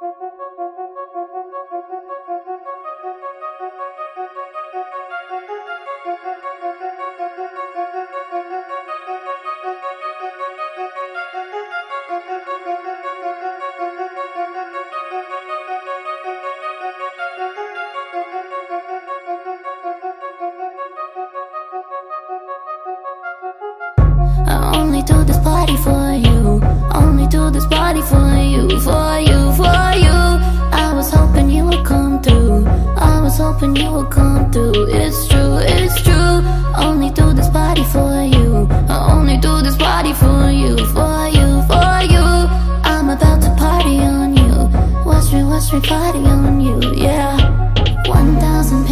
I only do this party for you. Only do this party for you, for you, It's true, it's true. Only do this party for you. I only do this party for you, for you, for you. I'm about to party on you. Watch me, watch me party on you, yeah. 1,000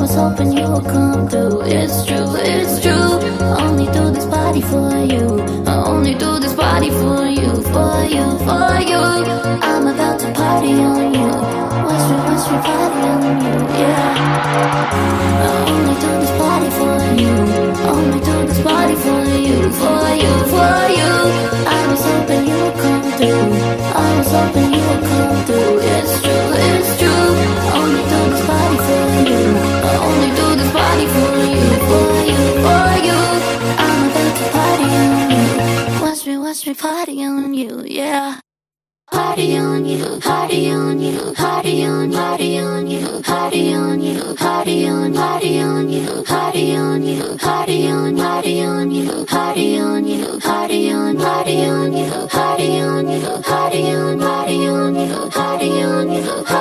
was hoping you would come through. It's true, it's true. I Only do this party for you. I only do this party for you, for you, for you. I'm about to party on you. Watch me, watch me party on you, yeah. I only do this party for you. Only do this party for you, for you, for you. I was hoping you would come through. I was hoping me party on you, yeah. Party on you, party on you, party on, party on you, party on you, party on, party on you, party on you, party on, party on you, party on you, party on, party on you, party on you, party on, party on you, party on you, party on you.